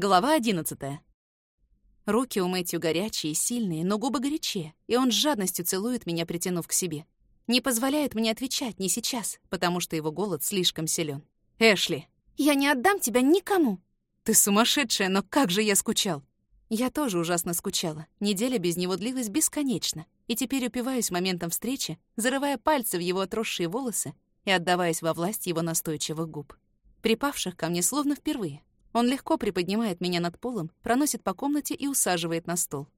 Глава одиннадцатая. Руки у Мэтью горячие, сильные, но губы горячее, и он с жадностью целует меня, притянув к себе. Не позволяет мне отвечать не сейчас, потому что его голод слишком силен. «Эшли!» «Я не отдам тебя никому!» «Ты сумасшедшая, но как же я скучал!» Я тоже ужасно скучала. Неделя без него длилась бесконечно, и теперь упиваюсь моментом встречи, зарывая пальцы в его отросшие волосы и отдаваясь во власть его настойчивых губ. Припавших ко мне словно впервые. Он легко приподнимает меня над полом, проносит по комнате и усаживает на стол.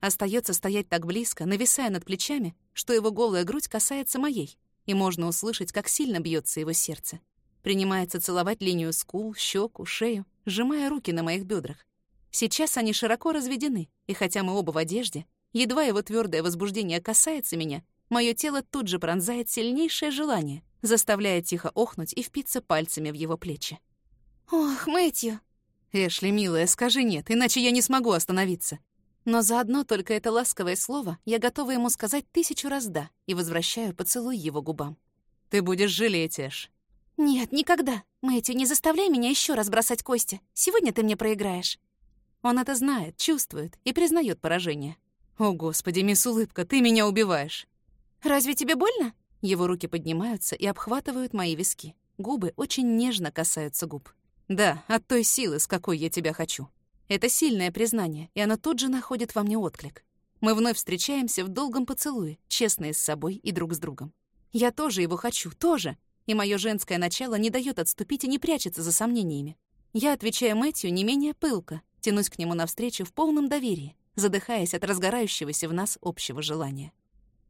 Остается стоять так близко, нависая над плечами, что его голая грудь касается моей, и можно услышать, как сильно бьется его сердце. Принимается целовать линию скул, щеку, шею, сжимая руки на моих бедрах. Сейчас они широко разведены, и хотя мы оба в одежде, едва его твердое возбуждение касается меня, мое тело тут же пронзает сильнейшее желание, заставляя тихо охнуть и впиться пальцами в его плечи. «Ох, Мэтью!» «Эшли, милая, скажи нет, иначе я не смогу остановиться. Но заодно только это ласковое слово я готова ему сказать тысячу раз «да» и возвращаю поцелуй его губам. «Ты будешь жалеть, Эш». «Нет, никогда. Мэтью, не заставляй меня еще раз бросать кости. Сегодня ты мне проиграешь». Он это знает, чувствует и признает поражение. «О, Господи, мисс Улыбка, ты меня убиваешь!» «Разве тебе больно?» Его руки поднимаются и обхватывают мои виски. Губы очень нежно касаются губ. «Да, от той силы, с какой я тебя хочу». Это сильное признание, и оно тут же находит во мне отклик. Мы вновь встречаемся в долгом поцелуе, честные с собой и друг с другом. Я тоже его хочу, тоже. И мое женское начало не дает отступить и не прячется за сомнениями. Я отвечаю Мэтью не менее пылко, тянусь к нему навстречу в полном доверии, задыхаясь от разгорающегося в нас общего желания.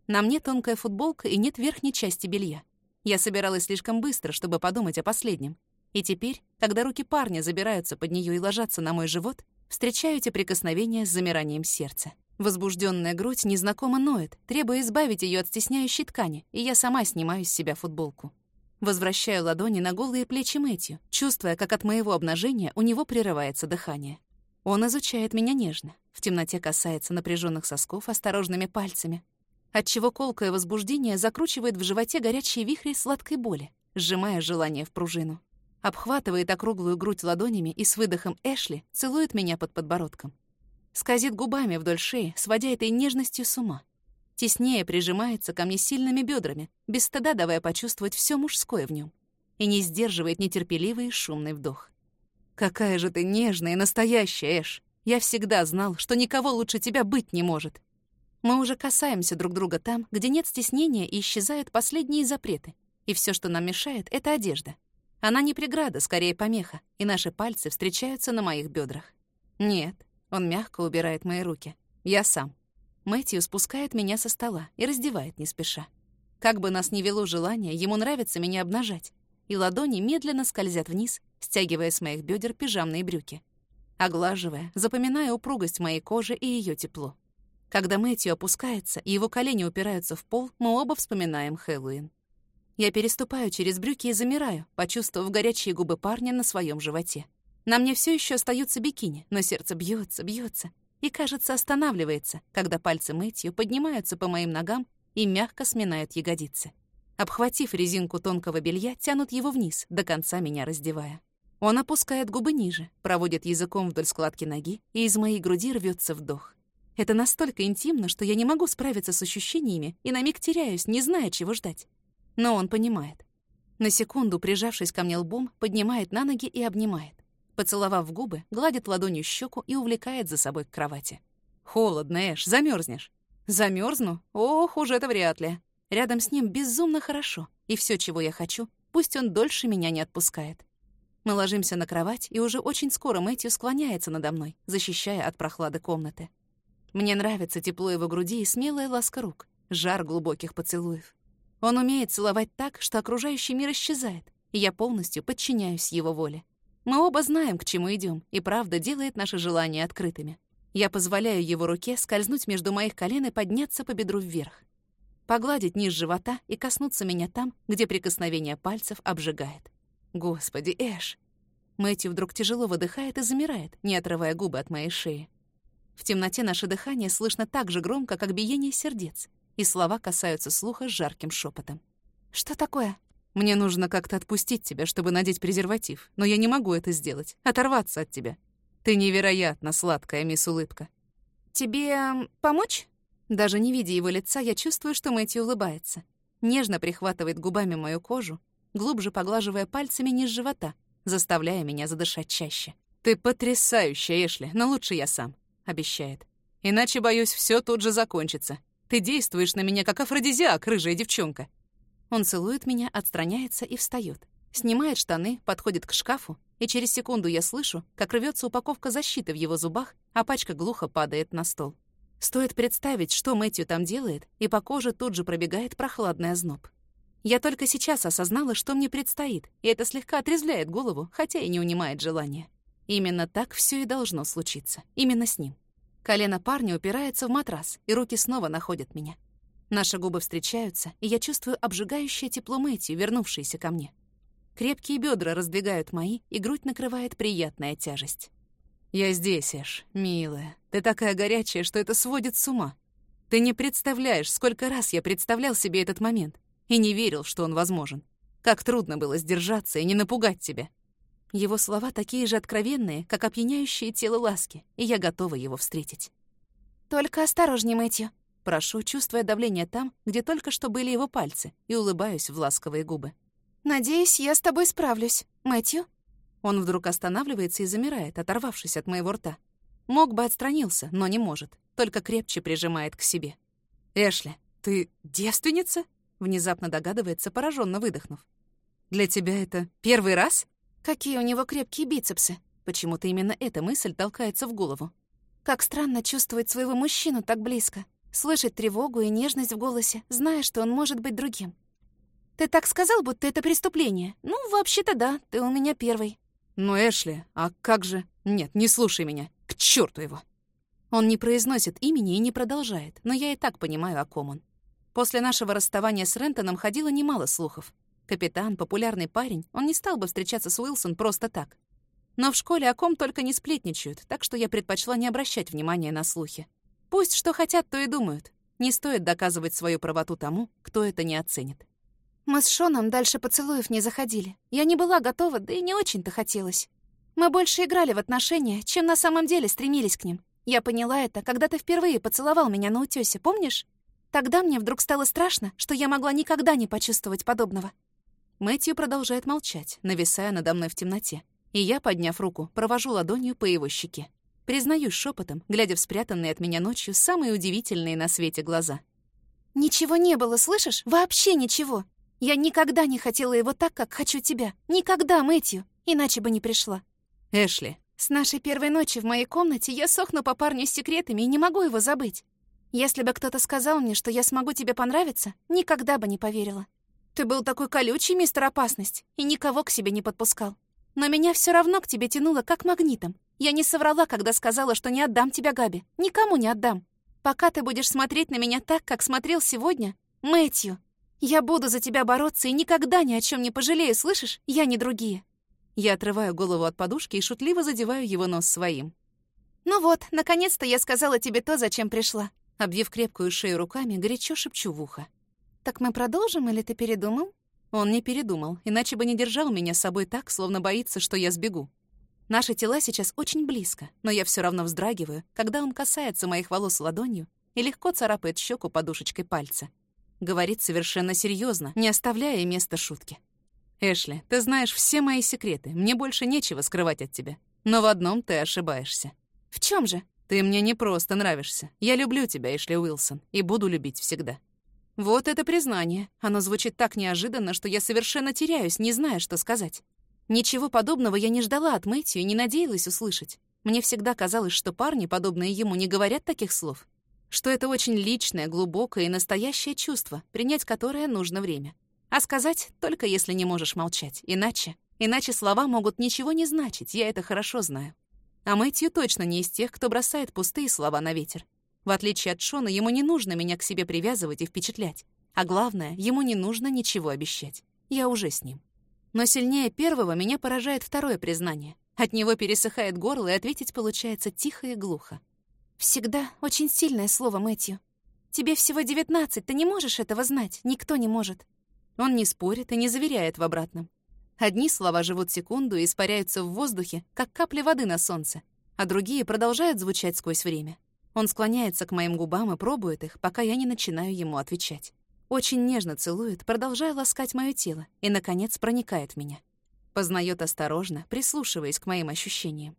На мне тонкая футболка и нет верхней части белья. Я собиралась слишком быстро, чтобы подумать о последнем. И теперь, когда руки парня забираются под нее и ложатся на мой живот, Встречаю эти прикосновения с замиранием сердца. Возбужденная грудь незнакомо ноет, требуя избавить ее от стесняющей ткани, и я сама снимаю с себя футболку. Возвращаю ладони на голые плечи Мэтью, чувствуя, как от моего обнажения у него прерывается дыхание. Он изучает меня нежно, в темноте касается напряженных сосков осторожными пальцами, отчего колкое возбуждение закручивает в животе горячие вихри сладкой боли, сжимая желание в пружину обхватывает округлую грудь ладонями и с выдохом Эшли целует меня под подбородком. Скользит губами вдоль шеи, сводя этой нежностью с ума. Теснее прижимается ко мне сильными бедрами, без стыда давая почувствовать все мужское в нем, и не сдерживает нетерпеливый и шумный вдох. «Какая же ты нежная и настоящая, Эш! Я всегда знал, что никого лучше тебя быть не может!» Мы уже касаемся друг друга там, где нет стеснения и исчезают последние запреты, и все, что нам мешает, — это одежда. Она не преграда, скорее помеха, и наши пальцы встречаются на моих бедрах. Нет, он мягко убирает мои руки. Я сам. Мэтью спускает меня со стола и раздевает не спеша. Как бы нас ни вело желание, ему нравится меня обнажать, и ладони медленно скользят вниз, стягивая с моих бедер пижамные брюки. Оглаживая, запоминая упругость моей кожи и ее тепло. Когда Мэтью опускается и его колени упираются в пол, мы оба вспоминаем Хэллоуин. Я переступаю через брюки и замираю, почувствовав горячие губы парня на своем животе. На мне все еще остаются бикини, но сердце бьется, бьется и, кажется, останавливается, когда пальцы Мэтью поднимаются по моим ногам и мягко сминают ягодицы. Обхватив резинку тонкого белья, тянут его вниз, до конца меня раздевая. Он опускает губы ниже, проводит языком вдоль складки ноги, и из моей груди рвется вдох. Это настолько интимно, что я не могу справиться с ощущениями и на миг теряюсь, не зная, чего ждать. Но он понимает. На секунду, прижавшись ко мне лбом, поднимает на ноги и обнимает. Поцеловав в губы, гладит ладонью щеку и увлекает за собой к кровати. «Холодно, Эш, замерзнешь. Замерзну? Ох, уже это вряд ли. Рядом с ним безумно хорошо, и все, чего я хочу, пусть он дольше меня не отпускает. Мы ложимся на кровать, и уже очень скоро Мэтью склоняется надо мной, защищая от прохлады комнаты. Мне нравится тепло его груди и смелая ласка рук, жар глубоких поцелуев. Он умеет целовать так, что окружающий мир исчезает, и я полностью подчиняюсь его воле. Мы оба знаем, к чему идем, и правда делает наши желания открытыми. Я позволяю его руке скользнуть между моих колен и подняться по бедру вверх. Погладить низ живота и коснуться меня там, где прикосновение пальцев обжигает. Господи, Эш! Мэтью вдруг тяжело выдыхает и замирает, не отрывая губы от моей шеи. В темноте наше дыхание слышно так же громко, как биение сердец, и слова касаются слуха с жарким шепотом. «Что такое?» «Мне нужно как-то отпустить тебя, чтобы надеть презерватив, но я не могу это сделать, оторваться от тебя». Ты невероятно сладкая, мисс Улыбка. Тебе помочь? Даже не видя его лица, я чувствую, что Мэтью улыбается. Нежно прихватывает губами мою кожу, глубже поглаживая пальцами низ живота, заставляя меня задышать чаще. «Ты потрясающая, Эшли, но лучше я сам», — обещает. «Иначе, боюсь, все тут же закончится. Ты действуешь на меня, как афродизиак, рыжая девчонка». Он целует меня, отстраняется и встает. Снимает штаны, подходит к шкафу, и через секунду я слышу, как рвется упаковка защиты в его зубах, а пачка глухо падает на стол. Стоит представить, что Мэтью там делает, и по коже тут же пробегает прохладный озноб. Я только сейчас осознала, что мне предстоит, и это слегка отрезвляет голову, хотя и не унимает желания. Именно так все и должно случиться. Именно с ним. Колено парня упирается в матрас, и руки снова находят меня. Наши губы встречаются, и я чувствую обжигающее тепло Мэтью, вернувшееся ко мне. Крепкие бедра раздвигают мои, и грудь накрывает приятная тяжесть. «Я здесь, Эш, милая. Ты такая горячая, что это сводит с ума. Ты не представляешь, сколько раз я представлял себе этот момент и не верил, что он возможен. Как трудно было сдержаться и не напугать тебя». Его слова такие же откровенные, как опьяняющие тело ласки, и я готова его встретить. «Только осторожней, Мэтью», Прошу, чувствуя давление там, где только что были его пальцы, и улыбаюсь в ласковые губы. «Надеюсь, я с тобой справлюсь, Мэтью». Он вдруг останавливается и замирает, оторвавшись от моего рта. Мог бы отстранился, но не может, только крепче прижимает к себе. «Эшли, ты девственница?» Внезапно догадывается, пораженно выдохнув. «Для тебя это первый раз?» Какие у него крепкие бицепсы. Почему-то именно эта мысль толкается в голову. Как странно чувствовать своего мужчину так близко. Слышать тревогу и нежность в голосе, зная, что он может быть другим. Ты так сказал, будто это преступление. Ну, вообще-то да, ты у меня первый. Ну, Эшли, а как же... Нет, не слушай меня. К черту его. Он не произносит имени и не продолжает, но я и так понимаю, о ком он. После нашего расставания с Рентоном ходило немало слухов. Капитан, популярный парень, он не стал бы встречаться с Уилсон просто так. Но в школе о ком только не сплетничают, так что я предпочла не обращать внимания на слухи. Пусть что хотят, то и думают. Не стоит доказывать свою правоту тому, кто это не оценит. Мы с Шоном дальше поцелуев не заходили. Я не была готова, да и не очень-то хотелось. Мы больше играли в отношения, чем на самом деле стремились к ним. Я поняла это, когда ты впервые поцеловал меня на утёсе, помнишь? Тогда мне вдруг стало страшно, что я могла никогда не почувствовать подобного. Мэтью продолжает молчать, нависая надо мной в темноте. И я, подняв руку, провожу ладонью по его щеке. Признаюсь шепотом, глядя в спрятанные от меня ночью самые удивительные на свете глаза. «Ничего не было, слышишь? Вообще ничего!» Я никогда не хотела его так, как хочу тебя. Никогда, Мэтью. Иначе бы не пришла. Эшли. С нашей первой ночи в моей комнате я сохну по парню с секретами и не могу его забыть. Если бы кто-то сказал мне, что я смогу тебе понравиться, никогда бы не поверила. Ты был такой колючий, мистер Опасность, и никого к себе не подпускал. Но меня все равно к тебе тянуло, как магнитом. Я не соврала, когда сказала, что не отдам тебя Габи. Никому не отдам. Пока ты будешь смотреть на меня так, как смотрел сегодня, Мэтью, я буду за тебя бороться и никогда ни о чем не пожалею, слышишь? Я не другие». Я отрываю голову от подушки и шутливо задеваю его нос своим. «Ну вот, наконец-то я сказала тебе то, зачем пришла». Обвив крепкую шею руками, горячо шепчу в ухо. «Так мы продолжим или ты передумал?» Он не передумал, иначе бы не держал меня с собой так, словно боится, что я сбегу. Наши тела сейчас очень близко, но я все равно вздрагиваю, когда он касается моих волос ладонью и легко царапает щеку подушечкой пальца. Говорит совершенно серьезно, не оставляя места шутки. «Эшли, ты знаешь все мои секреты. Мне больше нечего скрывать от тебя. Но в одном ты ошибаешься». «В чем же?» «Ты мне не просто нравишься. Я люблю тебя, Эшли Уилсон, и буду любить всегда». Вот это признание. Оно звучит так неожиданно, что я совершенно теряюсь, не зная, что сказать. Ничего подобного я не ждала от Мэтью и не надеялась услышать. Мне всегда казалось, что парни, подобные ему, не говорят таких слов что это очень личное, глубокое и настоящее чувство, принять которое нужно время. А сказать только если не можешь молчать. Иначе, иначе слова могут ничего не значить, я это хорошо знаю. А Мэтью точно не из тех, кто бросает пустые слова на ветер. В отличие от Шона, ему не нужно меня к себе привязывать и впечатлять. А главное, ему не нужно ничего обещать. Я уже с ним. Но сильнее первого меня поражает второе признание. От него пересыхает горло, и ответить получается тихо и глухо. Всегда очень сильное слово, Мэтью. Тебе всего девятнадцать, ты не можешь этого знать, никто не может. Он не спорит и не заверяет в обратном. Одни слова живут секунду и испаряются в воздухе, как капли воды на солнце, а другие продолжают звучать сквозь время. Он склоняется к моим губам и пробует их, пока я не начинаю ему отвечать. Очень нежно целует, продолжая ласкать мое тело, и, наконец, проникает в меня. Познает осторожно, прислушиваясь к моим ощущениям.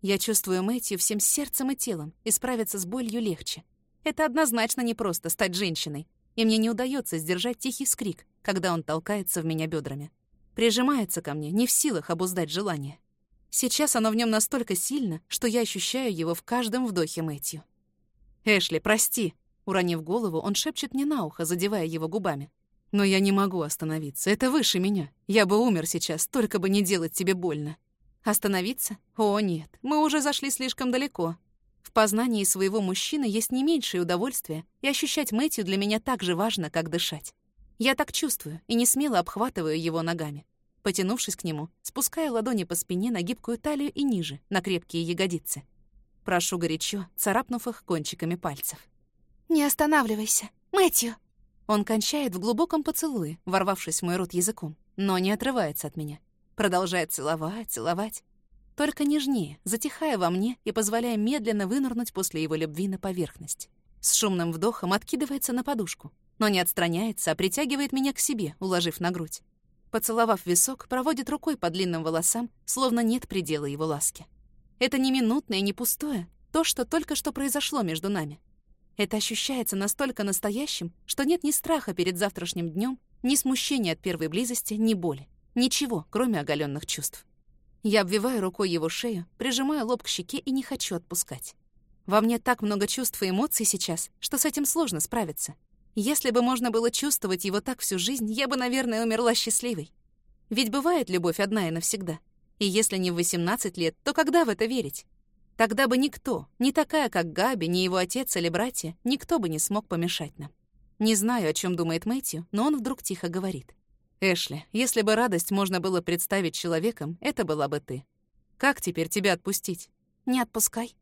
Я чувствую Мэтью всем сердцем и телом, и справиться с болью легче. Это однозначно не просто стать женщиной, и мне не удается сдержать тихий скрик, когда он толкается в меня бедрами. Прижимается ко мне, не в силах обуздать желание. Сейчас оно в нем настолько сильно, что я ощущаю его в каждом вдохе Мэтью. «Эшли, прости!» Уронив голову, он шепчет мне на ухо, задевая его губами. «Но я не могу остановиться. Это выше меня. Я бы умер сейчас, только бы не делать тебе больно». «Остановиться? О, нет. Мы уже зашли слишком далеко. В познании своего мужчины есть не меньшее удовольствие, и ощущать Мэтью для меня так же важно, как дышать. Я так чувствую и не смело обхватываю его ногами. Потянувшись к нему, спускаю ладони по спине на гибкую талию и ниже, на крепкие ягодицы. Прошу горячо, царапнув их кончиками пальцев. «Не останавливайся, Мэтью!» Он кончает в глубоком поцелуе, ворвавшись в мой рот языком, но не отрывается от меня. Продолжает целовать, целовать только нежнее, затихая во мне и позволяя медленно вынырнуть после его любви на поверхность. С шумным вдохом откидывается на подушку, но не отстраняется, а притягивает меня к себе, уложив на грудь. Поцеловав висок, проводит рукой по длинным волосам, словно нет предела его ласки. Это не минутное, не пустое, то, что только что произошло между нами. Это ощущается настолько настоящим, что нет ни страха перед завтрашним днем, ни смущения от первой близости, ни боли. Ничего, кроме оголенных чувств. Я обвиваю рукой его шею, прижимаю лоб к щеке и не хочу отпускать. Во мне так много чувств и эмоций сейчас, что с этим сложно справиться. Если бы можно было чувствовать его так всю жизнь, я бы, наверное, умерла счастливой. Ведь бывает любовь одна и навсегда. И если не в 18 лет, то когда в это верить? Тогда бы никто, не такая, как Габи, ни его отец или братья, никто бы не смог помешать нам. Не знаю, о чем думает Мэтью, но он вдруг тихо говорит. Эшли, если бы радость можно было представить человеком, это была бы ты. Как теперь тебя отпустить? Не отпускай.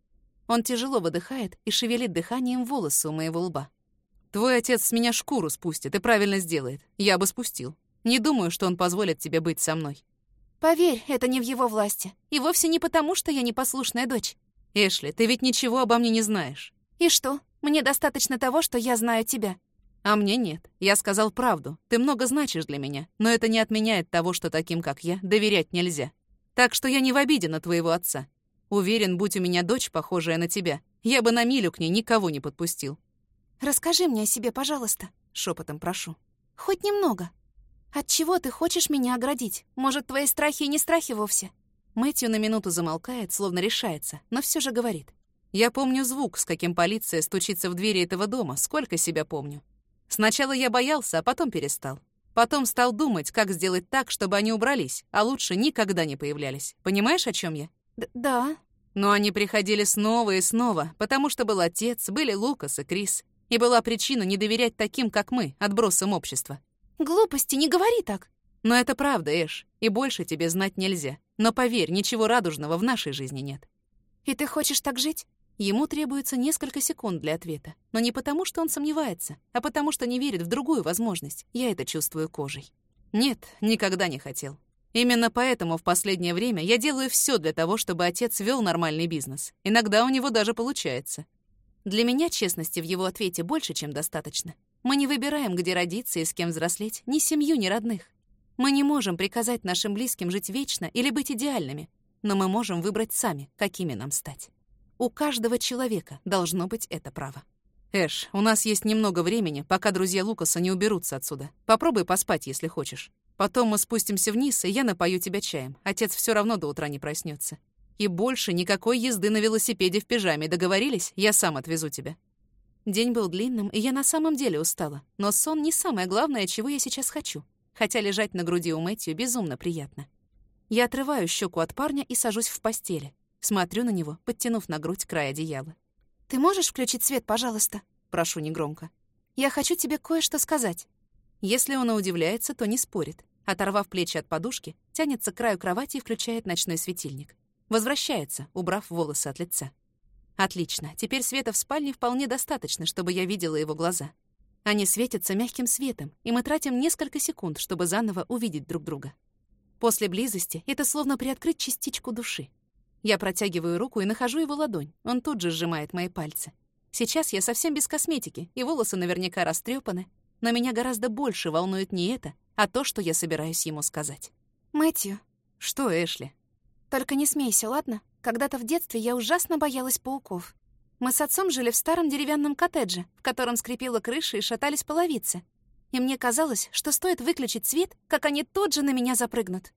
Он тяжело выдыхает и шевелит дыханием волосы у моего лба. Твой отец с меня шкуру спустит и правильно сделает. Я бы спустил. Не думаю, что он позволит тебе быть со мной. Поверь, это не в его власти. И вовсе не потому, что я непослушная дочь. Эшли, ты ведь ничего обо мне не знаешь. И что? Мне достаточно того, что я знаю тебя. А мне нет. Я сказал правду. Ты много значишь для меня, но это не отменяет того, что таким, как я, доверять нельзя. Так что я не в обиде на твоего отца. Уверен, будь у меня дочь, похожая на тебя, я бы на милю к ней никого не подпустил. «Расскажи мне о себе, пожалуйста», — шепотом прошу. «Хоть немного. От чего ты хочешь меня оградить? Может, твои страхи и не страхи вовсе?» Мэтью на минуту замолкает, словно решается, но все же говорит. «Я помню звук, с каким полиция стучится в двери этого дома, сколько себя помню. Сначала я боялся, а потом перестал. Потом стал думать, как сделать так, чтобы они убрались, а лучше никогда не появлялись. Понимаешь, о чем я? Д да. Но они приходили снова и снова, потому что был отец, были Лукас и Крис. И была причина не доверять таким, как мы, отбросам общества. Глупости, не говори так. Но это правда, Эш, и больше тебе знать нельзя. Но поверь, ничего радужного в нашей жизни нет. И ты хочешь так жить? Ему требуется несколько секунд для ответа, но не потому, что он сомневается, а потому, что не верит в другую возможность. Я это чувствую кожей. Нет, никогда не хотел. Именно поэтому в последнее время я делаю все для того, чтобы отец вел нормальный бизнес. Иногда у него даже получается. Для меня честности в его ответе больше, чем достаточно. Мы не выбираем, где родиться и с кем взрослеть, ни семью, ни родных. Мы не можем приказать нашим близким жить вечно или быть идеальными, но мы можем выбрать сами, какими нам стать. У каждого человека должно быть это право. Эш, у нас есть немного времени, пока друзья Лукаса не уберутся отсюда. Попробуй поспать, если хочешь. Потом мы спустимся вниз, и я напою тебя чаем. Отец все равно до утра не проснется. И больше никакой езды на велосипеде в пижаме. Договорились? Я сам отвезу тебя. День был длинным, и я на самом деле устала. Но сон не самое главное, чего я сейчас хочу. Хотя лежать на груди у Мэтью безумно приятно. Я отрываю щеку от парня и сажусь в постели. Смотрю на него, подтянув на грудь край одеяла. «Ты можешь включить свет, пожалуйста?» Прошу негромко. «Я хочу тебе кое-что сказать». Если он удивляется, то не спорит. Оторвав плечи от подушки, тянется к краю кровати и включает ночной светильник. Возвращается, убрав волосы от лица. Отлично, теперь света в спальне вполне достаточно, чтобы я видела его глаза. Они светятся мягким светом, и мы тратим несколько секунд, чтобы заново увидеть друг друга. После близости это словно приоткрыть частичку души. Я протягиваю руку и нахожу его ладонь. Он тут же сжимает мои пальцы. Сейчас я совсем без косметики, и волосы наверняка растрепаны, но меня гораздо больше волнует не это, а то, что я собираюсь ему сказать. «Мэтью». «Что, Эшли?» «Только не смейся, ладно? Когда-то в детстве я ужасно боялась пауков. Мы с отцом жили в старом деревянном коттедже, в котором скрипела крыша и шатались половицы. И мне казалось, что стоит выключить свет, как они тут же на меня запрыгнут.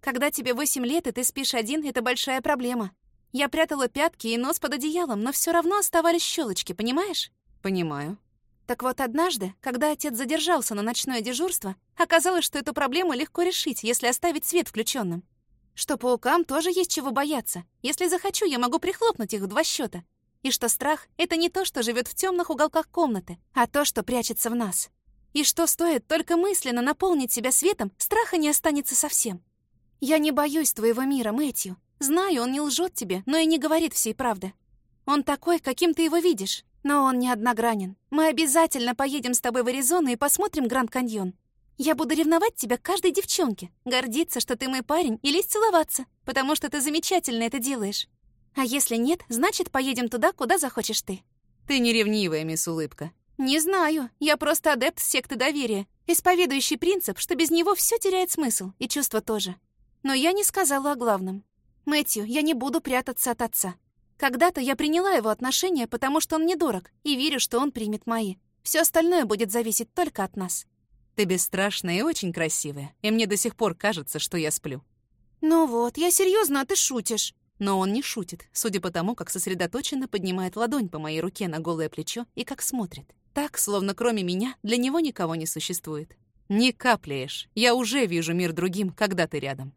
Когда тебе 8 лет, и ты спишь один, это большая проблема. Я прятала пятки и нос под одеялом, но все равно оставались щелочки, понимаешь? Понимаю. Так вот однажды, когда отец задержался на ночное дежурство, оказалось, что эту проблему легко решить, если оставить свет включенным. Что паукам тоже есть чего бояться. Если захочу, я могу прихлопнуть их в два счета. И что страх — это не то, что живет в темных уголках комнаты, а то, что прячется в нас. И что стоит только мысленно наполнить себя светом, страха не останется совсем. Я не боюсь твоего мира, Мэтью. Знаю, он не лжет тебе, но и не говорит всей правды. Он такой, каким ты его видишь, но он не одногранен. Мы обязательно поедем с тобой в Аризону и посмотрим Гранд Каньон. Я буду ревновать тебя каждой девчонке, гордиться, что ты мой парень, и лезть целоваться, потому что ты замечательно это делаешь. А если нет, значит, поедем туда, куда захочешь ты. Ты не ревнивая, мисс Улыбка. Не знаю, я просто адепт секты доверия, исповедующий принцип, что без него все теряет смысл, и чувства тоже. Но я не сказала о главном. Мэтью, я не буду прятаться от отца. Когда-то я приняла его отношения, потому что он мне дорог, и верю, что он примет мои. Все остальное будет зависеть только от нас. Ты бесстрашная и очень красивая, и мне до сих пор кажется, что я сплю. Ну вот, я серьезно, а ты шутишь. Но он не шутит, судя по тому, как сосредоточенно поднимает ладонь по моей руке на голое плечо и как смотрит. Так, словно кроме меня, для него никого не существует. Не капляешь. Я уже вижу мир другим, когда ты рядом.